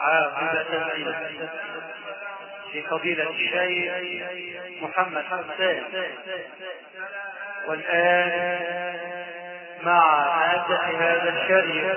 عاقبة في فضيلة الشيخ محمد حسان. والآن مع مادة هذا الشريف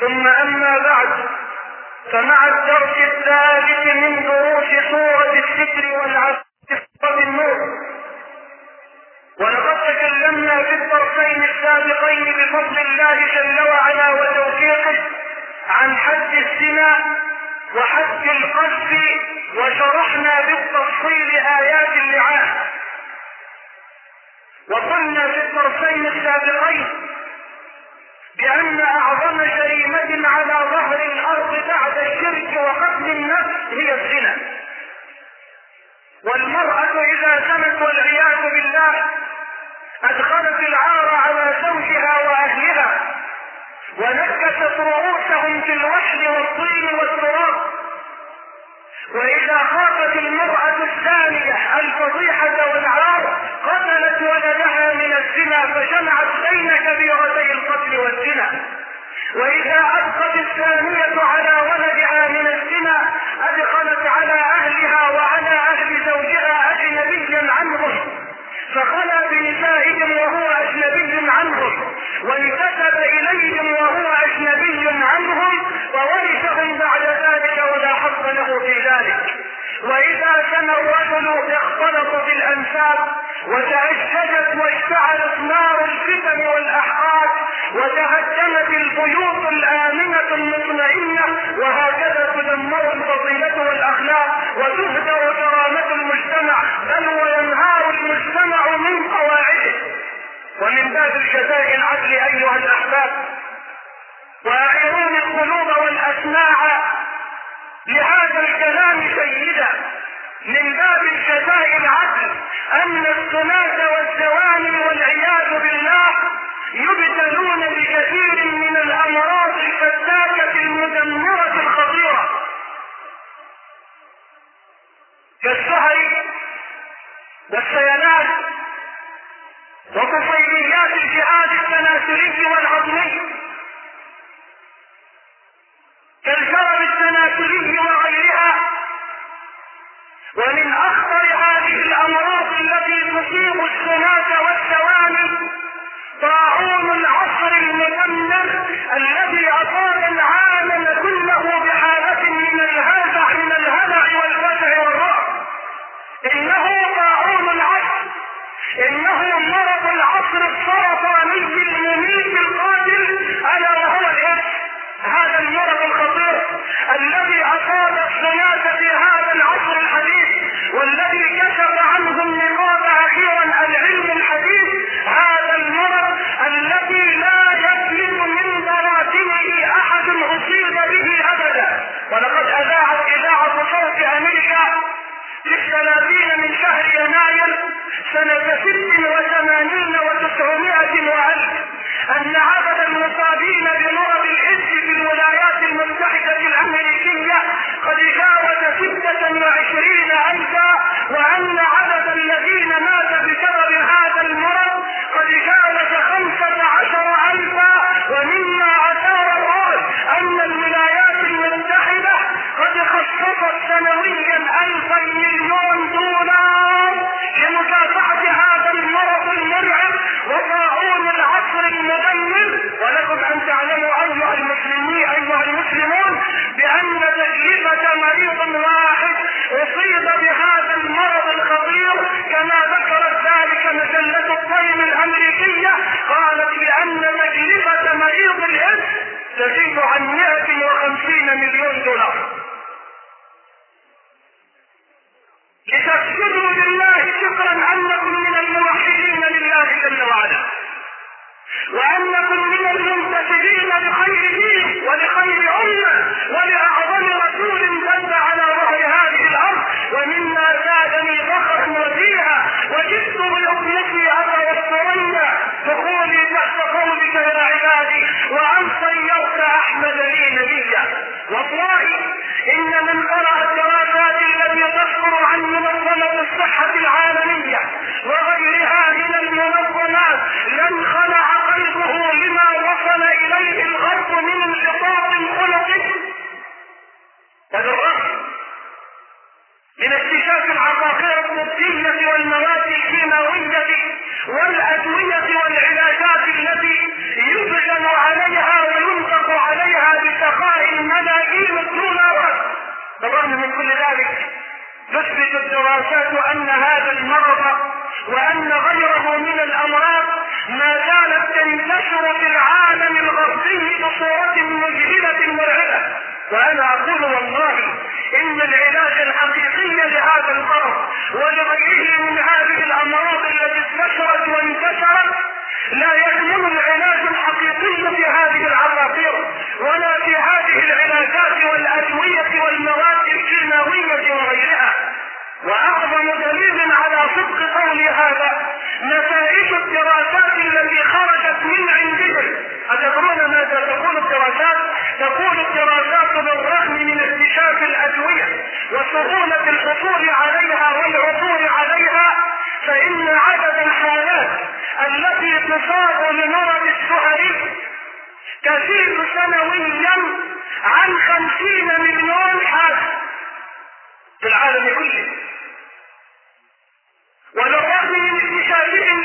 ثم أما بعد فمع الدرس الثالث من دروس سورة الستر والعصر النور ولقد تكلمنا في الدرسين السابقين بفضل الله جل وعلا وتوفيقه عن حد الزنا وحد القذف وشرحنا بالتفصيل آيات اللعان وقلنا في الطرفين السابقين بأن أعظم جريمة على ظهر الأرض بعد الشرك وقتل النفس هي الزنا والمرأة إذا زنت والعياذ بالله أدخلت العار على زوجها وأهلها ونكست رؤوسهم في الوحل والطين والتراب وإذا خافت المرأة الثانية الفضيحة والعار قتلت ولدها من الزنا فجمعت بين كبيرتي القتل والزنا. وإذا أبقت الثانية على ولدها من الزنا أدخلت على أهلها وعلى أهل زوجها أجنبيا عنهم. فخلى بنسائهم وهو أجنبي عنهم. وانتسب إليهم وهو أجنبي عنهم. وورثهم بعد ذلك ولا حظ له في ذلك. وإذا سنى الرجل اختلط بالأنساب وتأشجت واشتعلت نار الفتن والأحقاد وتهدمت البيوت الآمنة المطمئنة وهكذا تدمر الفضيلة والأخلاق وتهدر كرامة المجتمع بل وينهار المجتمع من قواعده. ومن باب الجزاء العدل أيها الأحباب وأعيروني القلوب والأسماع لهذا الكلام سيدا من باب الجزاء أن الثلاث والزواني والعياذ بالله يبتلون بكثير من الأمراض الفتاكة المدمرة الخطيرة. كالسهر والسيلان وطفيليات الجهاد التناسلي والعظمي تزيد سنويا عن خمسين مليون حالة في العالم كله. وبالرغم من اكتشافهم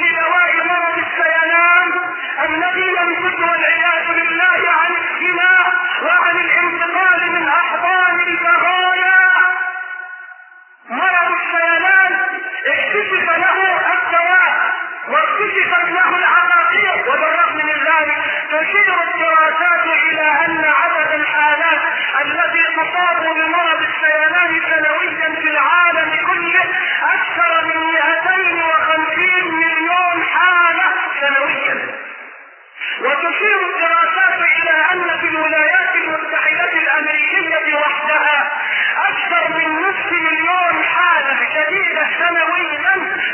أكثر من 250 مليون حالة سنويا. وتشير الدراسات إلى أن في الولايات المتحدة الأمريكية وحدها أكثر من نصف مليون حالة جديدة سنويا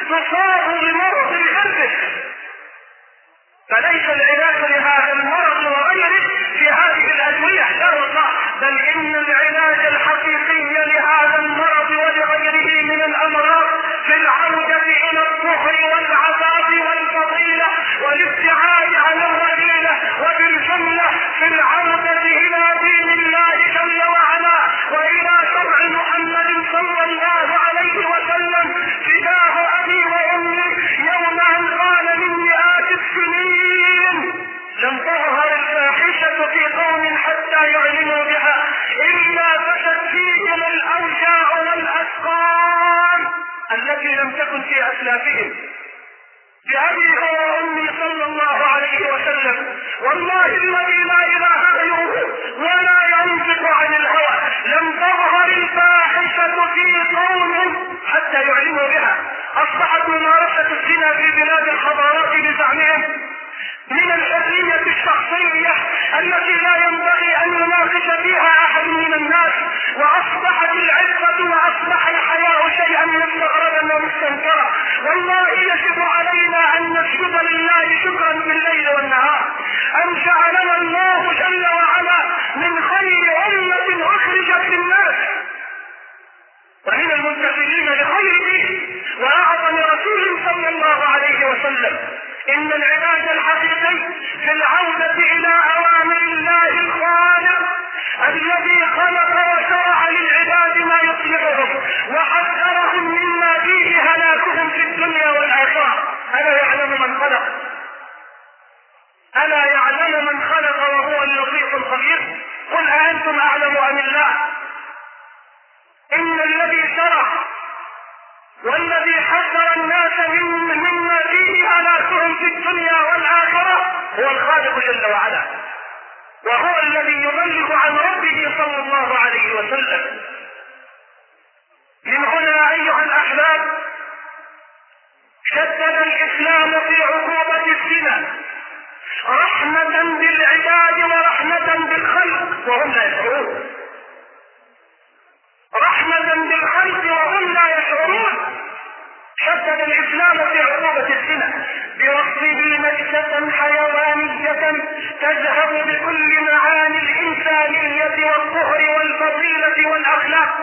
تصاب بمرض فليس العلاج في أسلافهم. بأبي وأمي صلى الله عليه وسلم. والله الذي لا إله غيره ولا ينطق عن الهوى. لم تظهر الفاحشة في قوم حتى يعلنوا بها. أصبحت ممارسة الزنا في بلاد الحضارات بزعمهم. من الحرية الشخصية التي لا ينبغي أن يناقش فيها أحد من الناس. وأصبحت العفة وأصبح الحياء شيئا ومستنكرا والله يجب علينا أن نسجد لله شكرا بالليل والنهار أن جعلنا الله جل وعلا من خير أمة أخرجت للناس. ومن المنتسبين لخير دين وأعظم رسول صلى الله عليه وسلم. إن العلاج الحقيقي في العودة إلى أوامر الله الخالق الذي خلق وشرع للعباد ما يصلحهم وحذرهم ألا يعلم من خلق؟ ألا يعلم من خلق وهو اللطيف الخبير؟ قل أأنتم أعلم أم الله؟ إن الذي شرع والذي حذر الناس مما فيه آلاتهم في الدنيا والآخرة هو الخالق جل وعلا. وهو الذي يبلغ عن ربه صلى الله عليه وسلم. من هنا أيها الأحباب شدد الإسلام في عقوبة الزنا. رحمة بالعباد ورحمة بالخلق. وهم لا يشعرون. رحمة بالخلق وهم لا يشعرون. شدد الإسلام في عقوبة الزنا. برصده نكسة حيوانية تذهب بكل معاني الإنسانية والطهر والفضيلة والأخلاق.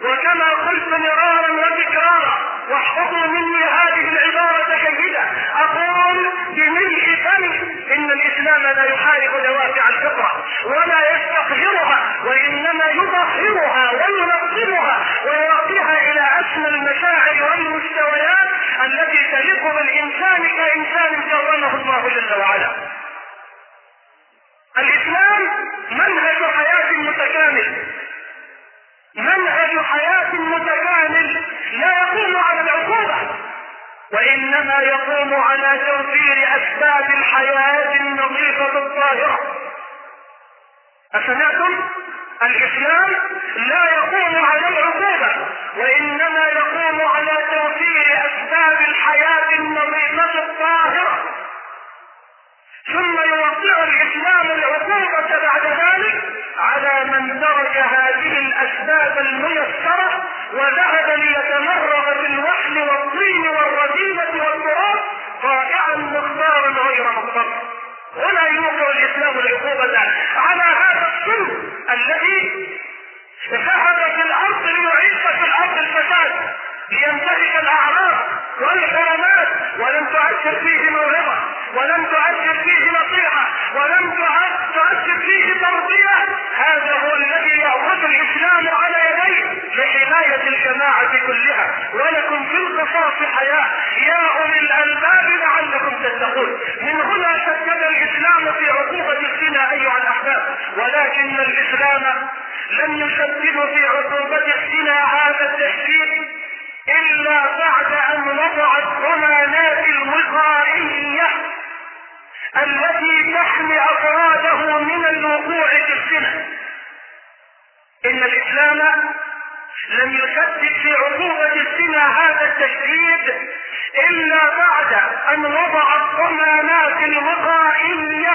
وكما قلت مرارا وتكرارا واحفظوا مني هذه العبارة جيدة أقول بملء فمي إن الإسلام لا يحارب دوافع الفطرة ولا يستقهرها وإنما يطهرها وينظمها ويعطيها إلى أسمى المشاعر والمستويات التي تليق بالإنسان كإنسان كرمه الله جل وعلا. الإسلام منهج حياة متكامل. منهج حياة متكامل لا يقوم على العقوبة وإنما يقوم على توفير أسباب الحياة النظيفة الطاهرة أسمعتم؟ الإسلام لا يقوم على العقوبة وإنما يقوم على توفير أسباب الحياة النظيفة الطاهرة ثم يوقع الإسلام العقوبة بعد ذلك على من ترك هذه الأسباب الميسرة وذهب ليتمرغ في الوحل والطين والرذيلة والتراب طائعا مختارا غير مختار ولا يوقع الإسلام العقوبة على هذا الصنف الذي ذهب في الأرض ليعيش في الأرض الفساد لينتهك الأعراض والحرمات ولم تؤثر فيه موهبة. ولم تؤثر فيه نصيحة ولم تؤثر فيه تربية هذا هو الذي يأخذ الإسلام على يديه لحماية الجماعة كلها. ولكم في القصاص حياة. يا أولي الألباب لعلكم تتقون. من هنا شدد الإسلام في عقوبة الزنا أيها الأحباب. ولكن الإسلام لم يشدد في عقوبة الزنا هذا التشديد. إلا بعد أن وضع الضمانات الوقائية التي تحمي أفراده من الوقوع في الزنا إن الإسلام لم يشدد في عقوبة الزنا هذا التشديد إلا بعد أن وضع الضمانات الوقائية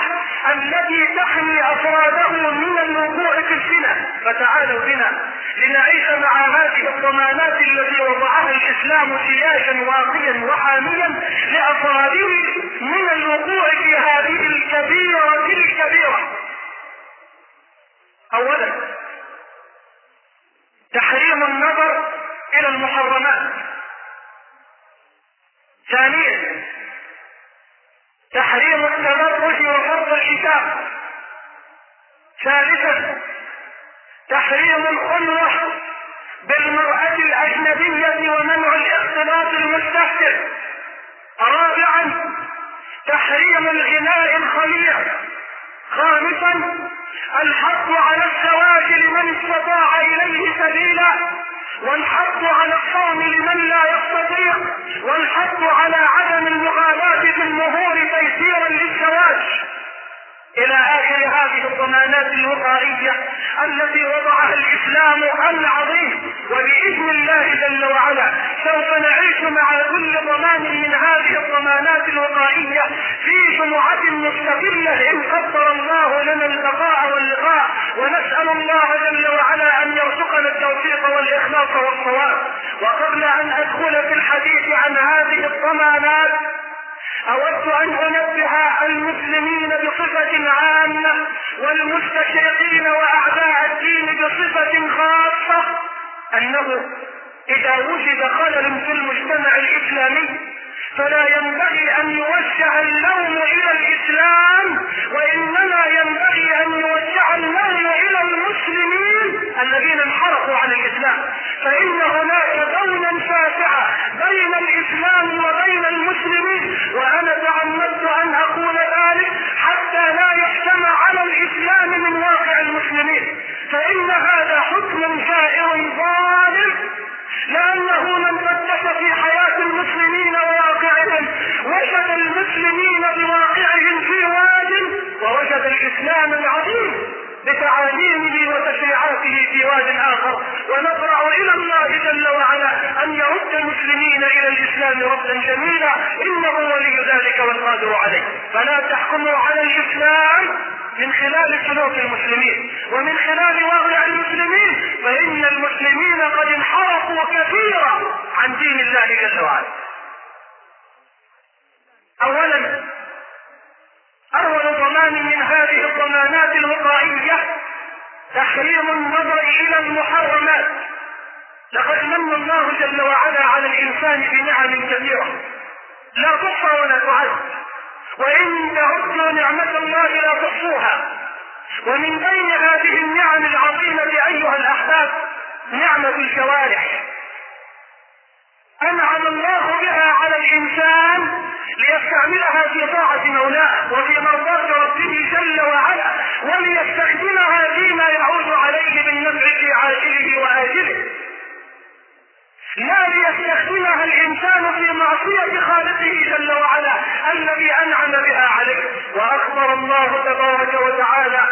التي تحمي أفراده من الوقوع في الزنا فتعالوا بنا لنعيش مع هذه الضمانات التي وضعها الإسلام سياجا واقيا وحاميا لأفراده من الوقوع في هذه الكبيرة الكبيرة. أولا تحريم النظر إلى المحرمات. ثانيا تحريم التبرج وفرض الحساب ثالثا تحريم الخلوة بالمرأة الأجنبية ومنع الاختلاط المستهتر. رابعا تحريم الغناء الخليع. خامسا الحث على الزواج لمن استطاع إليه سبيلا والحث على الصوم لمن لا يستطيع والحث على عدم المغالاة في المهور تيسيرا للزواج. إلى آخر هذه الضمانات الوقائية التي وضعها الإسلام العظيم وبإذن الله جل وعلا سوف نعيش مع كل ضمان من هذه الضمانات الوقائية في جمعة مستقلة ان قدر الله لنا البقاء واللقاء ونسأل الله جل وعلا ان يرزقنا التوفيق والاخلاص والصواب وقبل أن أدخل في الحديث عن هذه الضمانات أود أن أنبه المسلمين بصفة عامة والمستشرقين واعداء الدين بصفة خاصة أنه إذا وجد خلل في المجتمع الإسلامي فلا ينبغي أن يوجه اللوم إلى الإسلام وإنما ينبغي أن يوجه اللوم إلى المسلمين الذين انحرفوا عن الإسلام. فإن هناك بونا شاسعا بين الإسلام وبين المسلمين وأنا تعمدت أن أقول ذلك حتى لا يحتمى على الإسلام من واقع المسلمين. فإن هذا حكم جائر ظالم لأنه من فتش في حياة المسلمين وواقعهم وجد المسلمين بواقعهم في واد ووجد الإسلام العظيم. بتعاليمه وتشريعاته في واد آخر. ونضرع إلى الله جل وعلا أن يرد المسلمين إلى الإسلام ردا جميلا. إنه ولي ذلك والقادر عليه. فلا تحكموا على الإسلام من خلال سلوك المسلمين. ومن خلال واقع المسلمين فإن المسلمين قد انحرفوا كثيرا عن دين الله جل وعلا. اولا اول ضمان من هذه الضمانات الوقائية. تحريم النظر إلى المحرمات. لقد من الله جل وعلا على الإنسان بنعم كثيرة لا تحصى ولا تعد. وإن تعدوا نعمة الله لا تحصوها ومن بين هذه النعم العظيمة أيها الأحباب؟ نعمة الجوارح. أنعم الله بها على الإنسان ليستعملها في طاعة مولاه وفي مرضاة ربه جل وعلا وليستخدمها فيما يعود عليه بالنفع في عاجله وآجله. لا ليستخدمها الإنسان في معصية خالقه جل وعلا الذي أنعم بها عليه. وأخبر الله تبارك وتعالى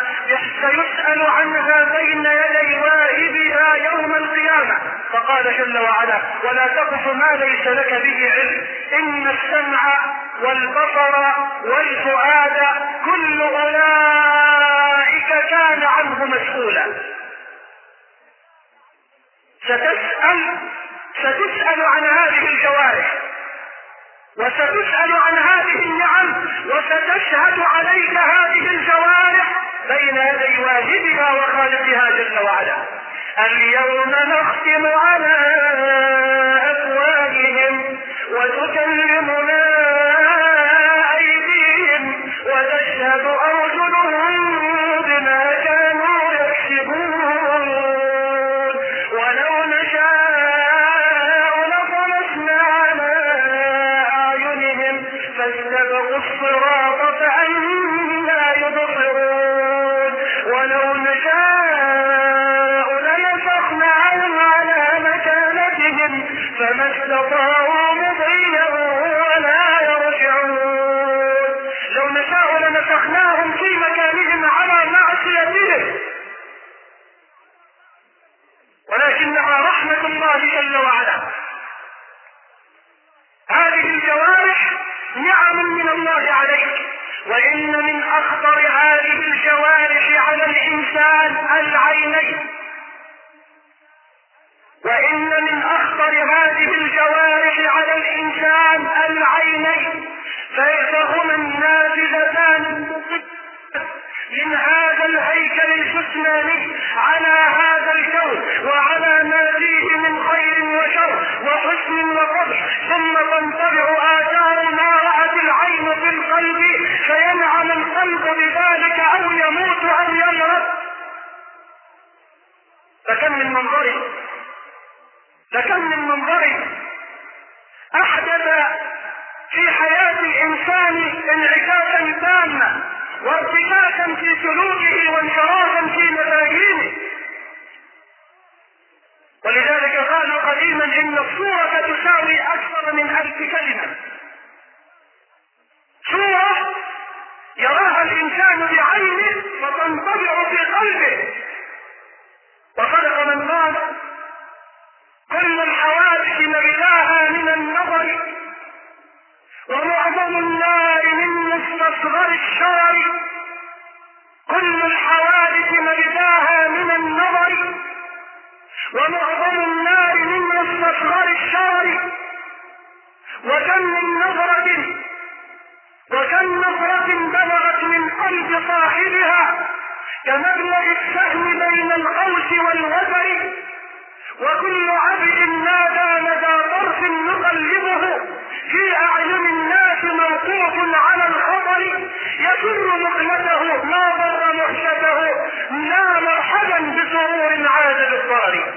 سيسأل عنها بين يدي واهبها يوم القيامة. فقال جل وعلا ولا تقف ما ليس لك به علم. إن السمع والبصر والفؤاد كل أولئك كان عنه مسؤولا. ستسأل ستسأل عن هذه الجوارح وستسأل عن هذه النعم وستشهد عليك هذه الجوارح بين يدي واجبها وخالقها جل وعلا. اليوم نختم على أفواههم وتكلمنا من منظر أحدث في حياة الإنسان انعكاسا تاما وارتكاكا في سلوكه وانحرافا في مفاهيمه. ولذلك قالوا قديما إن الصورة تساوي أكثر من ألف كلمة. صورة يراها الإنسان بعينه فتنطبع في قلبه. وصدق من قال كل الحوادث مبداها من النظر ومعظم النار من مستصغر الشرر. كل الحوادث مبداها من النظر. ومعظم النار من مستصغر الشرر. وكم من نظرة وكم نظرة بلغت من قلب صاحبها كمبلغ السهم بين القوس والوتر وكل عبد نادى لدى طرف نقلبه في أعين الناس موقوف على الخطر يسر مقلته ما ضر محشته لا مرحبا بسرور عاد بالضار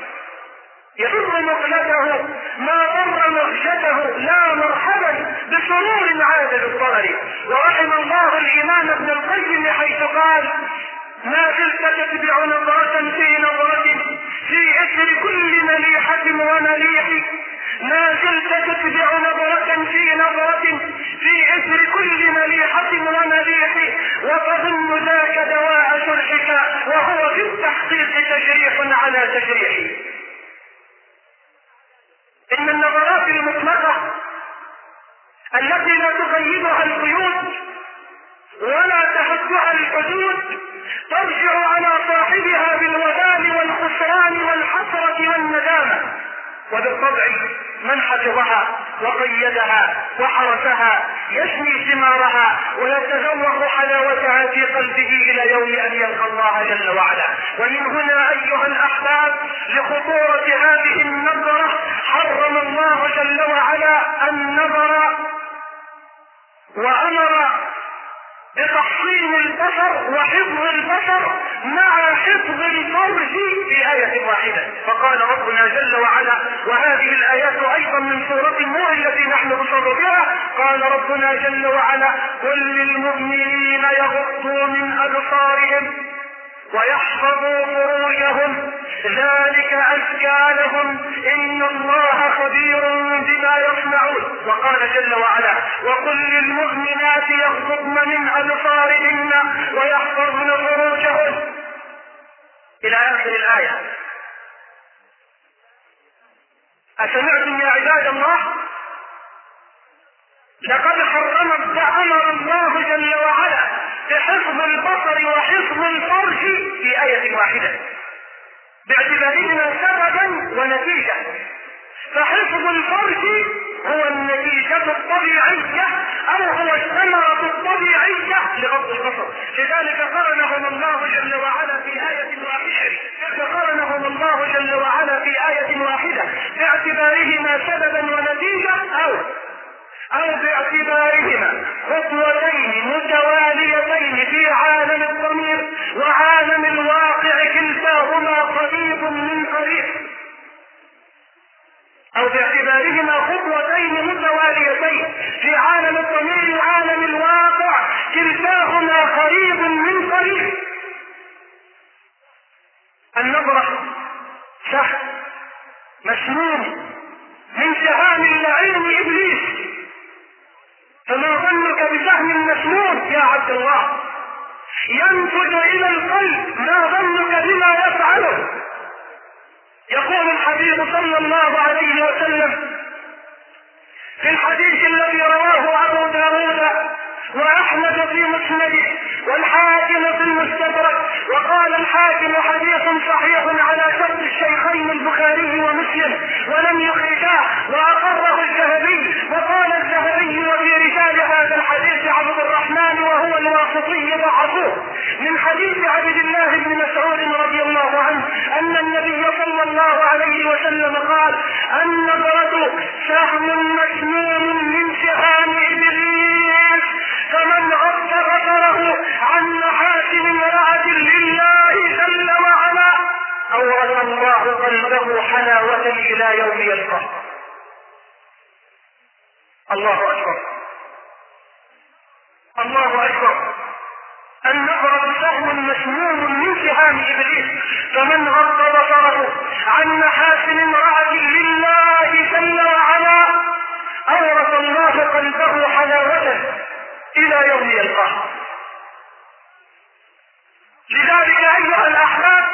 يسر مقلته ما ضر مغشته لا مرحبا بسرور عاد بالضرر ورحم الله الإمام ابن القيم حيث قال ما زلت تتبع نظرة في نظرة في إثر كل مليحة ومليح. ما زلت تتبع نظرة في نظرة اثر كل مليحة ومليح وتظن ذاك دواء شرحك وهو في التحقيق تجريح على تجريح. إن النظرات المطلقة التي لا تقيدها القيود ولا تحدها الحدود ترجع على صاحبها بالوبال والخسران والحسرة والندامة. وبالطبع من حفظها وقيدها وحرسها يشمي ثمارها ويتذوق حلاوتها في قلبه إلى يوم أن يلقى الله جل وعلا. ومن هنا أيها الأحباب لخطورة هذه النظرة حرم الله جل وعلا النظر وأمر بتحصين البشر وحفظ البشر مع حفظ الفرج في آية واحدة. فقال ربنا جل وعلا وهذه الآيات أيضا من سورة النور التي نحن بصر بها. قال ربنا جل وعلا قل للمؤمنين يغضوا من أبصارهم. ويحفظوا فروجهم. ذلك أزكى لهم. إن الله خبير بما يصنعون. وقال جل وعلا وقل للمؤمنات يغضبن من أبصارهن ويحفظن فروجهن. إلى آخر الآية. أسمعتم يا عباد الله؟ لقد حرم أمر الله جل وعلا بحفظ البصر وحفظ الفرج في آية واحدة. باعتبارهما سببا ونتيجة. فحفظ الفرج هو النتيجة الطبيعية أو هو الثمرة الطبيعية لغض البصر. لذلك قرنهم الله جل وعلا في آية واحدة. فقرنهم الله جل وعلا في آية واحدة. باعتبارهما سببا ونتيجة أو أو باعتبارهما خطوتين متواليتين في عالم الضمير وعالم الواقع كلتاهما قريب من قريب. أو باعتبارهما خطوتين متواليتين في عالم الضمير وعالم الواقع كلتاهما قريب من قريب. النظرة سهل مسنون من سهام اللعين ابليس فما ظنك بسهم مسنون يا عبد الله ينفذ إلى القلب ما ظنك بما يفعله يقول الحبيب صلى الله عليه وسلم في الحديث الذي رواه أبو داود وأحمد في مسنده والحاكم في المستدرك وقال الحاكم حديث صحيح على شرط الشيخين البخاري ومسلم ولم يخرجاه وأقره الذهبي وقال الواسطي ضعفوه من حديث عبد الله بن مسعود رضي الله عنه أن النبي صلى الله عليه وسلم قال النظرة سهم مسموم من سهام إبليس فمن غض بصره عن محاسن امرأة لله جل وعلا أورث الله قلبه حلاوة إلى يوم يلقاه. الله أكبر. الله أكبر. النظرة سهم مسموم من سهام إبليس فمن غض بصره عن محاسن امرأة لله جل وعلا أورث الله قلبه حلاوة إلى يوم يلقاه. لذلك أيها الأحباب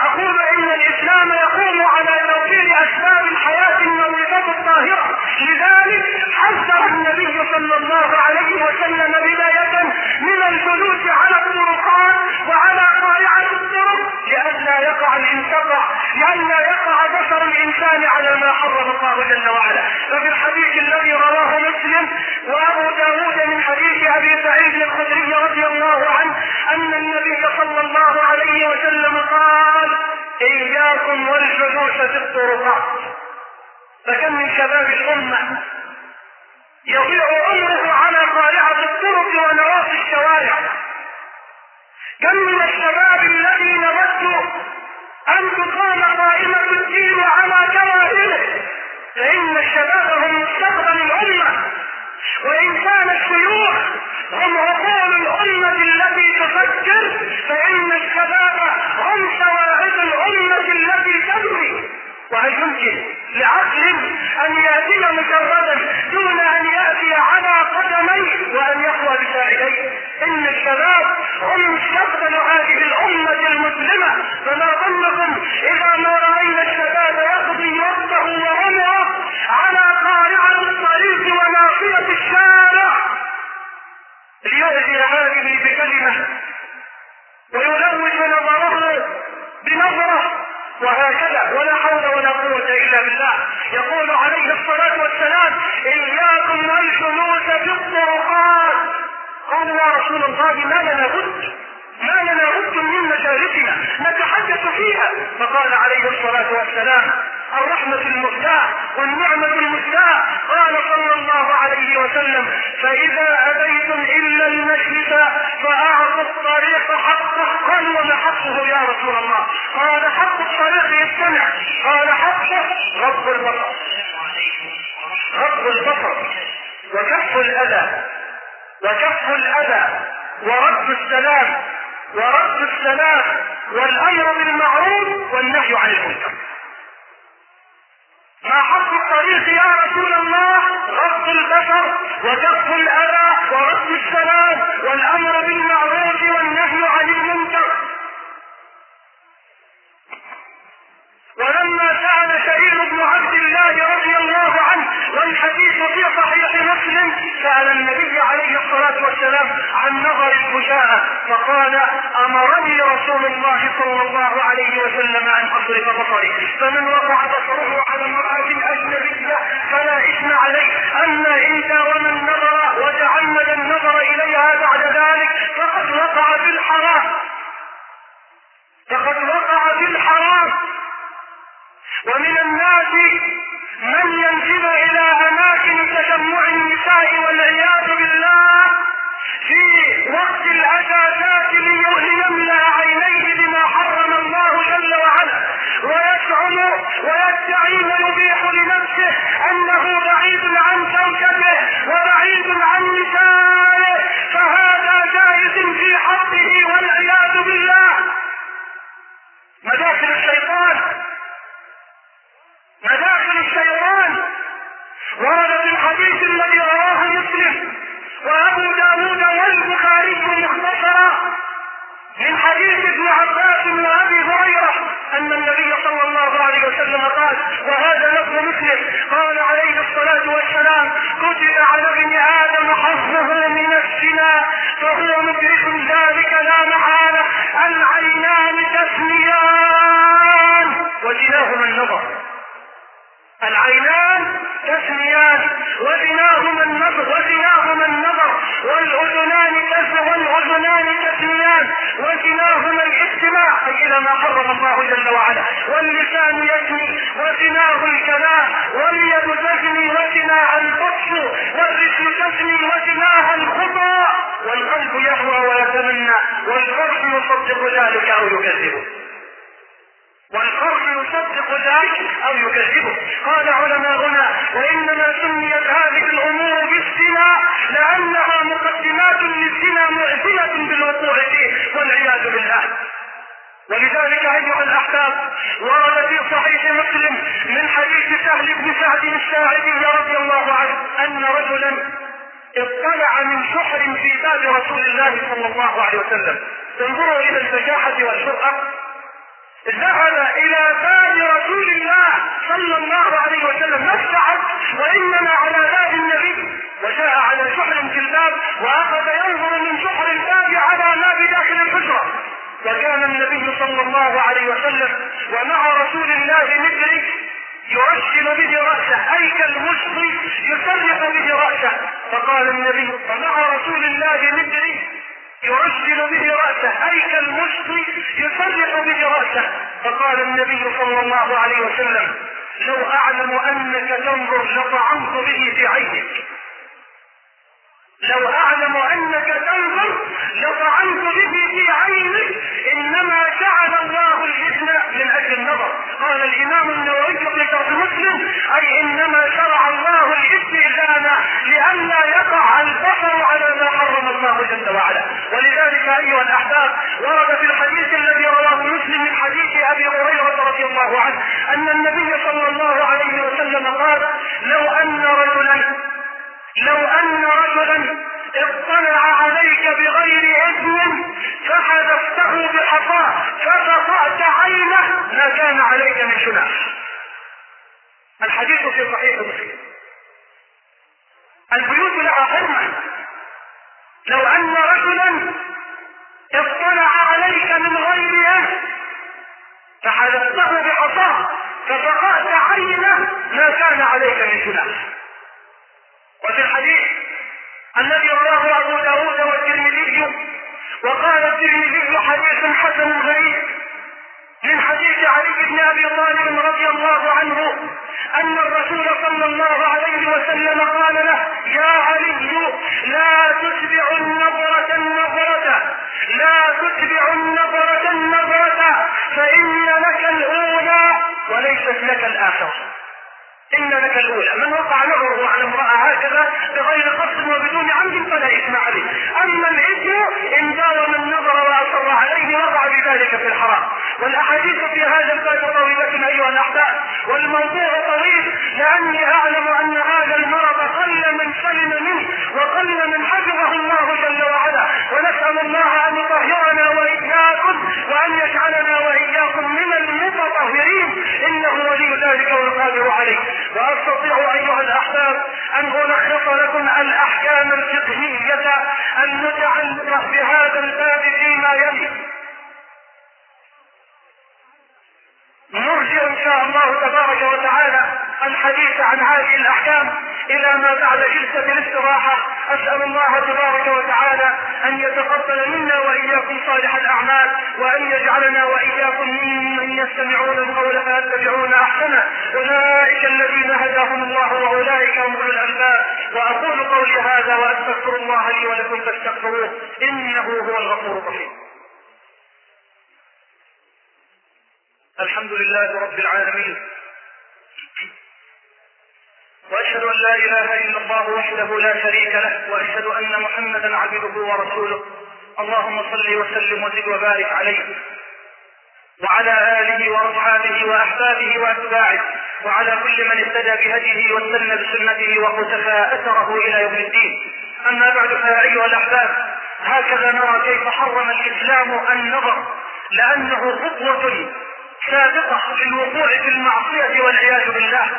أقول إن الإسلام يقوم على توفير أسباب الحياة النظيفة الطاهرة. لذلك حذر النبي صلى الله عليه وسلم بداية لئلا يقع بشر الإنسان على ما حرم الله جل وعلا. ففي الحديث الذي رواه مسلم وأبو داود من حديث أبي سعيد الخدري رضي الله عنه أن النبي صلى الله عليه وسلم قال إياكم والجلوس في الطرقات. فكم من شباب الأمة يضيع عمره على قارعة الطرق ونواصي الشوارع. كم من الشباب الذين ودوا أن تقام قائمة الدين على كواهله فإن الشباب هم مستقبل الأمة وإن كان الشيوخ هم عقول الأمة التي تفكر فإن الشباب هم سواعد الأمة التي تبني. وهل يمكن لعقل أن يأتي مجردا دون أن يأتي على قدميه وأن يقوى بساعديه إن الشباب هم مستقبل هذه الأمة المسلمة. فما ظنكم إذا ما رأينا الشباب يقضي وقته وعمره على قارعة الطريق وناصية الشارع كتاب الله يقول عليه الصلاة والسلام إياكم والجلوس في الطرقات قالوا يا رسول الله ما لنا بد ما لنا بد من مجالسنا نتحدث فيها. فقال عليه الصلاة والسلام الرحمة المهداة والنعمة المهداة قال صلى الله عليه وسلم فإذا أبيتم إلا المجلس فأعطوا الطريق حقه. قال وما حقه يا رسول الله؟ قال حق الطريق يستمع. قال حقه رب البصر. رب البصر وكف الأذى وكف الأذى ورد السلام ورد السلام والأمر بالمعروف والنهي عن المنكر. ما حق الطريق يا رسول الله غض البشر وكف الأذى ورد السلام والأمر بالمعروف والنهي عن المنكر. ولما سأل سعيد بن عبد الله رضي الله عنه والحديث في صحيح مسلم سأل النبي عليه الصلاة والسلام عن نظر الفجاءة فقال أمرني رسول الله صلى الله عليه وسلم أن أصرف بصري. فمن وقع بصره حرم الله جل وعلا. واللسان يزني وزناه الكلام واليد تزني وزناها البطش والرجل تزني وزناها الخطى والقلب يهوى ويتمنى. والفرح يصدق ذلك أو يكذبه. والفرح يصدق ذلك أو يكذبه. قال علماؤنا وإنما سميت هذه الأمور بالزنا لأنها مقدمات للزنا معزله بالوقوع فيه والعياذ بالله. ولذلك أيها الأحباب ورد في صحيح مسلم من حديث سهل بن سعد الساعدي رضي الله عنه أن رجلا اطلع من شحر في باب رسول الله صلى الله عليه وسلم. انظروا إلى البجاحه والجراه ذهب إلى باب رسول الله صلى الله عليه وسلم. ما استعد وإنما على باب النبي. وجاء على شحر في الباب وأخذ ينظر من شحر الباب على ما بداخل الحجرة. وكان النبي صلى الله عليه وسلم ومع رسول الله مدرك يرشل به رأسه أي كالمشط يسرح به رأسه. فقال النبي ومع رسول الله مدرك يرسل به رأسه أي كالمشط يسرح به رأسه. فقال النبي صلى الله عليه وسلم لو أعلم أنك تنظر لطعنت به في عينك. لو أعلم أنك تنظر لطعنت به في عينك إنما جعل الله الإذن من أجل النظر قال الإمام النووي في شرح أي إنما شرع الله الاستئذان لئلا يقع البصر على ما حرم الله جل وعلا. ولذلك أيها الأحباب ورد في الحديث الذي رواه مسلم من حديث أبي هريرة رضي الله عنه أن النبي صلى الله عليه وسلم قال لو أن رجلا لو أن رجلا اطلع عليك بغير إذن فحذفته بحصاه فقطعت عينه ما كان عليك من جناح الحديث في صحيح مسلم. البيوت لها حرمه لو أن رجلا اطلع عليك من غير اذن فحذفته بحصاه ففقأت عينه ما كان عليك من جناح. الحديث الذي رواه أبو داود والترمذي وقال الترمذي حديث حسن غريب. من حديث علي بن أبي طالب رضي الله عنه أن الرسول صلى الله عليه وسلم قال له يا علي لا تتبع النظرة النظرة لا تتبع النظرة النظرة فإن لك الأولى وليست لك الآخرة. إن لك الأولى. من وقع نظره على امرأة هكذا بغير قصد وبدون عمد فلا إثم عليه. أما الإثم إن داوم النظر وأصر عليه وقع بذلك في الحرام. والأحاديث في هذا الباب طويلة أيها الأحباب والموضوع طويل لأني أعلم أن هذا المرض قل من سلم منه وقل من حفظه الله جل وعلا. ونسأل الله أن يطهرنا وإياكم وأن يجعلنا وإياكم من المتطهرين. إنه ولي ذلك والقادر عليه. وأستطيع أيها الأحباب أن ألخص لكم الأحكام الفقهية المتعلقه بهذا الباب فيما يلي. نرجع إن شاء الله تبارك وتعالى الحديث عن هذه الأحكام إلى ما بعد جلسة الاستراحة. أسأل الله تبارك وتعالى أن يتقبل منا وإياكم صالح الأعمال وأن يجعلنا وإياكم ممن يستمعون القول فيتبعون أحسنه. أولئك الذين هداهم الله وأولئك هم أولو الألباب. وأقول قولي هذا وأستغفر الله لي ولكم فاستغفروه. إنه هو الغفور الرحيم. الحمد لله رب العالمين. وأشهد أن لا إله إلا الله وحده لا شريك له وأشهد أن محمدا عبده ورسوله. اللهم صل وسلم وزد وبارك عليه. وعلى آله وأصحابه وأحبابه وأتباعه. وعلى كل من اهتدى بهديه واستنى بسنته وقتفى أثره إلى يوم الدين. أما بعد فيا أيها الأحباب هكذا نرى كيف حرم الإسلام النظر لأنه خطوة سابقه للوقوع في المعصية والعياذ بالله.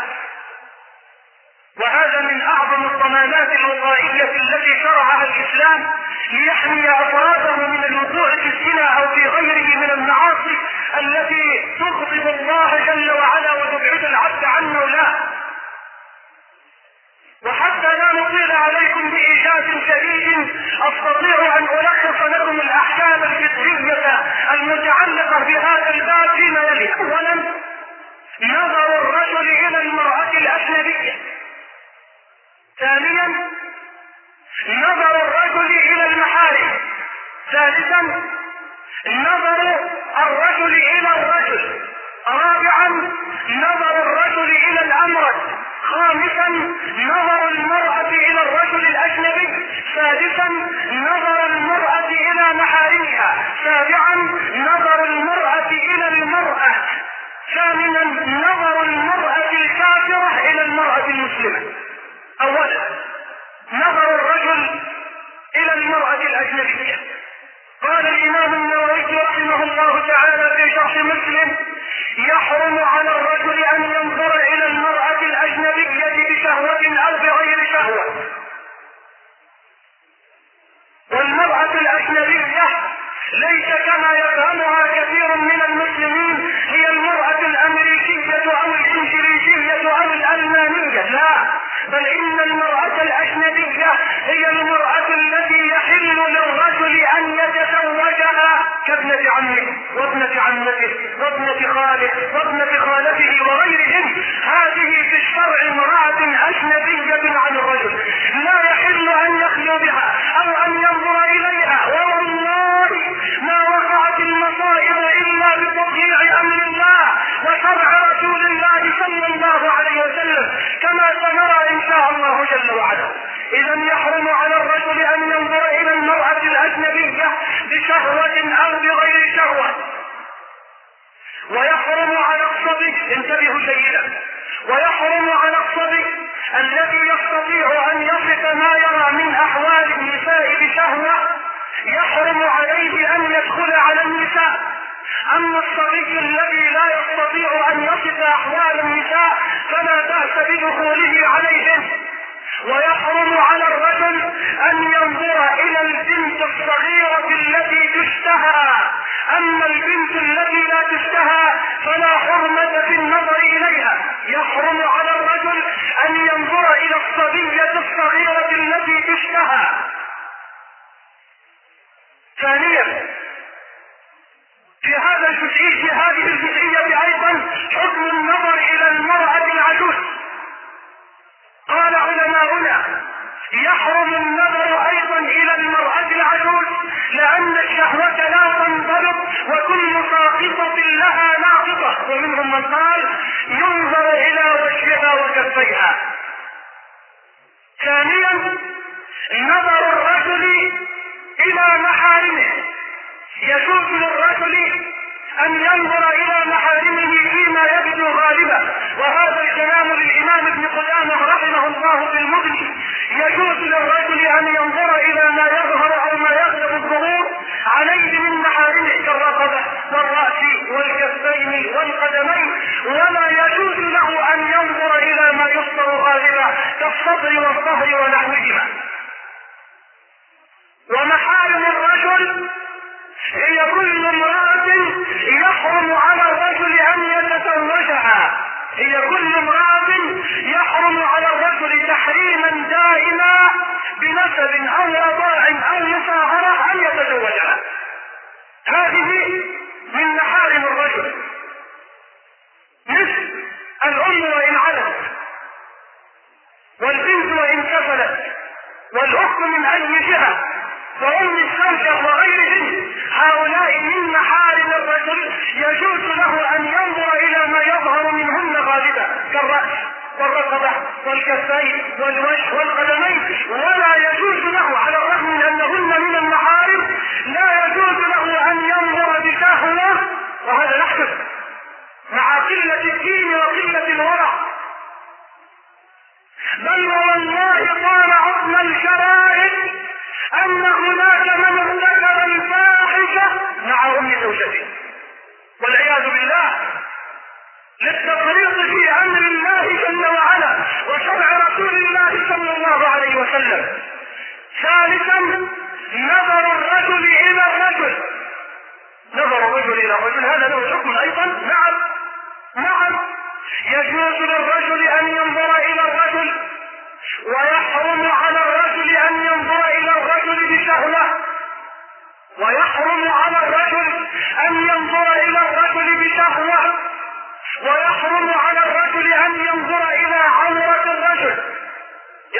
وهذا من أعظم الضمانات الوقائية التي شرعها الإسلام ليحمي أفراده من الوقوع في الزنا أو في غيره من المعاصي التي تغضب الله جل وعلا وتبعد العبد عن مولاه. وحتى لا نطيل عليكم بإيجاز شديد أستطيع أن ألخص لكم الأحكام الفقهية المتعلقة بهذا الباب فيما يلي. أولا نظر الرجل إلى المرأة الأجنبية. ثانيا نظر الرجل إلى المحارم. ثالثا نظر الرجل إلى الرجل. رابعا نظر الرجل إلى الامرد خامسا نظر المرأة إلى الرجل الأجنبي. سادسا نظر المرأة إلى محارمها. سابعا نظر المرأة إلى المرأة. ثامنا نظر المرأة يحرم عليه أن يدخل على النساء. أما الصبي الذي لا يستطيع أن يصف أحوال النساء فلا بأس بدخوله عليهم. ويحرم على الرجل أن ينظر إلى البنت الصغيرة التي تشتهى. أما البنت التي لا تشتهى فلا حرمة في النظر إليها. يحرم على الرجل أن ينظر إلى الصبية الصغيرة في هذا الجزئي في هذه الجزئية أيضا حكم النظر إلى المرأة العجوز. قال علماؤنا يحرم النظر أيضا إلى المرأة العجوز لأن الشهوة لا تنضبط وكل ساقطة لها ناقصة ومنهم من قال ينظر إلى وجهها وكفيها. ثانيا نظر الرجل إلى محارمه. يجوز للرجل أن ينظر إلى محارمه فيما يبدو غالبا. وهذا الكلام للإمام ابن قدامة رحمه الله في المغني يجوز للرجل أن ينظر إلى ما يظهر أو ما يغلب الظهور عليه من محارمه. كالرقبة والرأس والكفين والقدمين. ولا يجوز له أن ينظر إلى ما يصدر غالبا كالصدر والظهر ونحوهما. ومحارم الرجل هي كل امرأة يحرم على الرجل أن يتزوجها. هي كل امرأة يحرم على الرجل تحريما دائما بنسب أو رضاع أو مصاهرة أن يتزوجها. هذه من محارم الرجل. مثل الأم وإن علت والبنت وإن كفلت والأخت من اي جهه وام الزوجه وغيرهم هؤلاء من محارم الرجل يجوز له أن ينظر إلى ما يظهر منهن غالبا. كالرأس والرقبة والكفين والوجه والقدمين. ولا يجوز له على الرغم من أنهن من المحارم. لا يجوز له أن ينظر بشهوه وهذا نحدث مع قلة الدين وقلة الورع. بل والله قال عظم الشرائع أن هناك من ارتكب الفاحشة مع ام زوجته والعياذ بالله للتفريط في أمر الله جل وعلا وشرع رسول الله صلى الله عليه وسلم. ثالثا نظر الرجل إلى الرجل. نظر الرجل إلى الرجل هذا له حكم أيضا. نعم نعم. يجوز للرجل أن ينظر إلى الرجل ويحرم ويحرم على الرجل أن ينظر إلى الرجل بشهوة ويحرم على الرجل أن ينظر إلى عورة الرجل.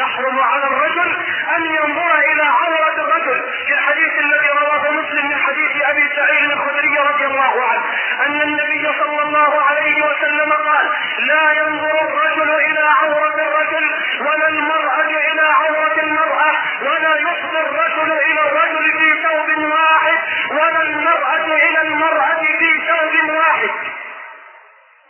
يحرم على الرجل أن ينظر إلى عورة الرجل. في الحديث الذي رواه مسلم من حديث أبي سعيد الخدري رضي الله عنه أن النبي صلى الله عليه وسلم قال لا ينظر الرجل إلى عورة الرجل ولا المرأة إلى عورة المرأة ولا يفضي الرجل إلى الرجل في ثوب واحد ولا المرأة إلى المرأة في ثوب واحد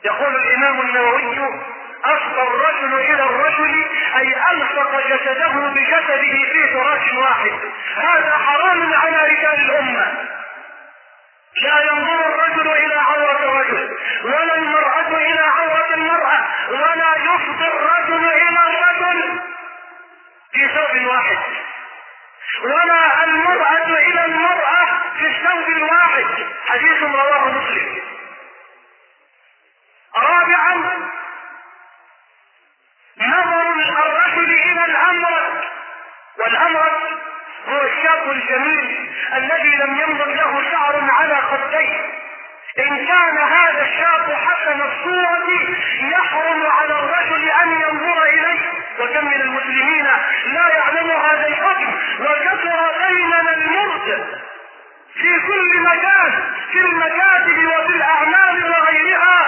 يقول الإمام النووي أفضى الرجل إلى الرجل أي ألصق جسده بجسده في فراش واحد. هذا حرام على رجال الأمة. لا ينظر الرجل إلى عورة الرجل ولا المرأة إلى عورة المرأة ولا يفضي الرجل إلى الرجل في ثوب واحد. ولا المرأة إلى المرأة في الثوب الواحد. حديث رواه مسلم. رابعا نظر الرجل إلى الامرد والامرد هو الشاب الجميل الذي لم ينظر له شعر على خديه. إن كان هذا الشاب حسن الصورة يحرم على الرجل أن ينظر إليه. وكم من المسلمين لا يعلم هذا الحكم وكثر بيننا المرد في كل مكان في المكاتب وفي الأعمال وغيرها.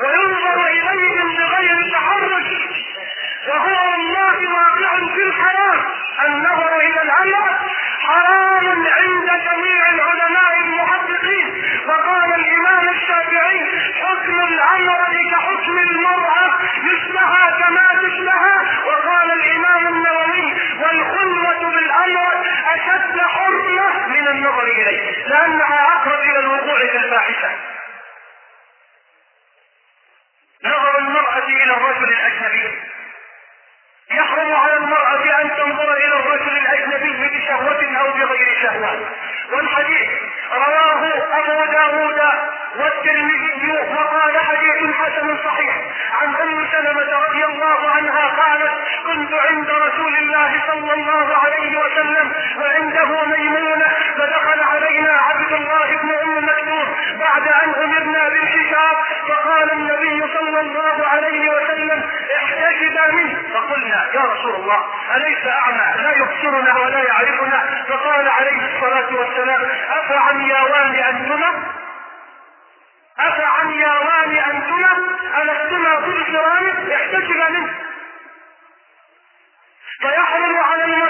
وينظر اليهم بغير تحرج وهو والله واقع في الحرام النظر إلى الامر حرام عند جميع العلماء المحققين. وقال الإمام الشافعي حكم الأمر كحكم المرأة يشبه كما تشبه وقال الإمام النووي والخلوة بالأمر أشد حرمة من النظر إليه لأنها أقرب إلى الوقوع في الفاحشة. نظر المرأة إلى الرجل الأجنبي. يحرم على المرأة أن تنظر إلى الرجل الأجنبي بشهوة أو بغير شهوة. والحديث رواه أبو داود والترمذي وقال حديث حسن صحيح. عن أم سلمة رضي الله عنها قالت كنت عند رسول الله صلى الله عليه وسلم وعنده ميمونة فدخل علينا عبد الله بن أم مكتوب بعد أن أمرنا بالحساب فقال النبي صلى رسول الله أليس أعمى؟ لا يبصرنا ولا يعرفنا. فقال عليه الصلاة والسلام أفعن يا والي أنتما أفعن يا والي أنتما ألستما في تبصران احتجب منه. فيحرم على المرء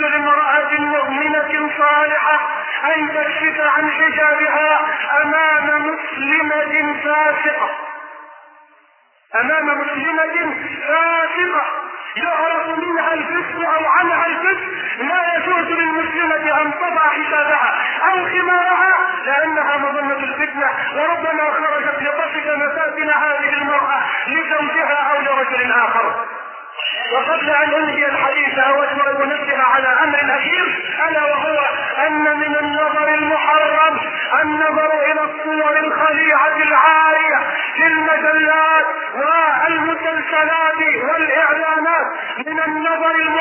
لكل امرأة مؤمنة صالحة أن تكشف عن حجابها أمام مسلمة فاسقة. أمام مسلمة فاسقة. يعرف منها الفسق أو عنها الفسق. لا يجوز للمسلمة أن تضع حسابها أو خمارها لأنها مظنة الفتنة. وربما خرجت لتصف مفاتن هذه المرأة لزوجها أو لرجل آخر. وقبل أن انهي الحديث أود النظر النظر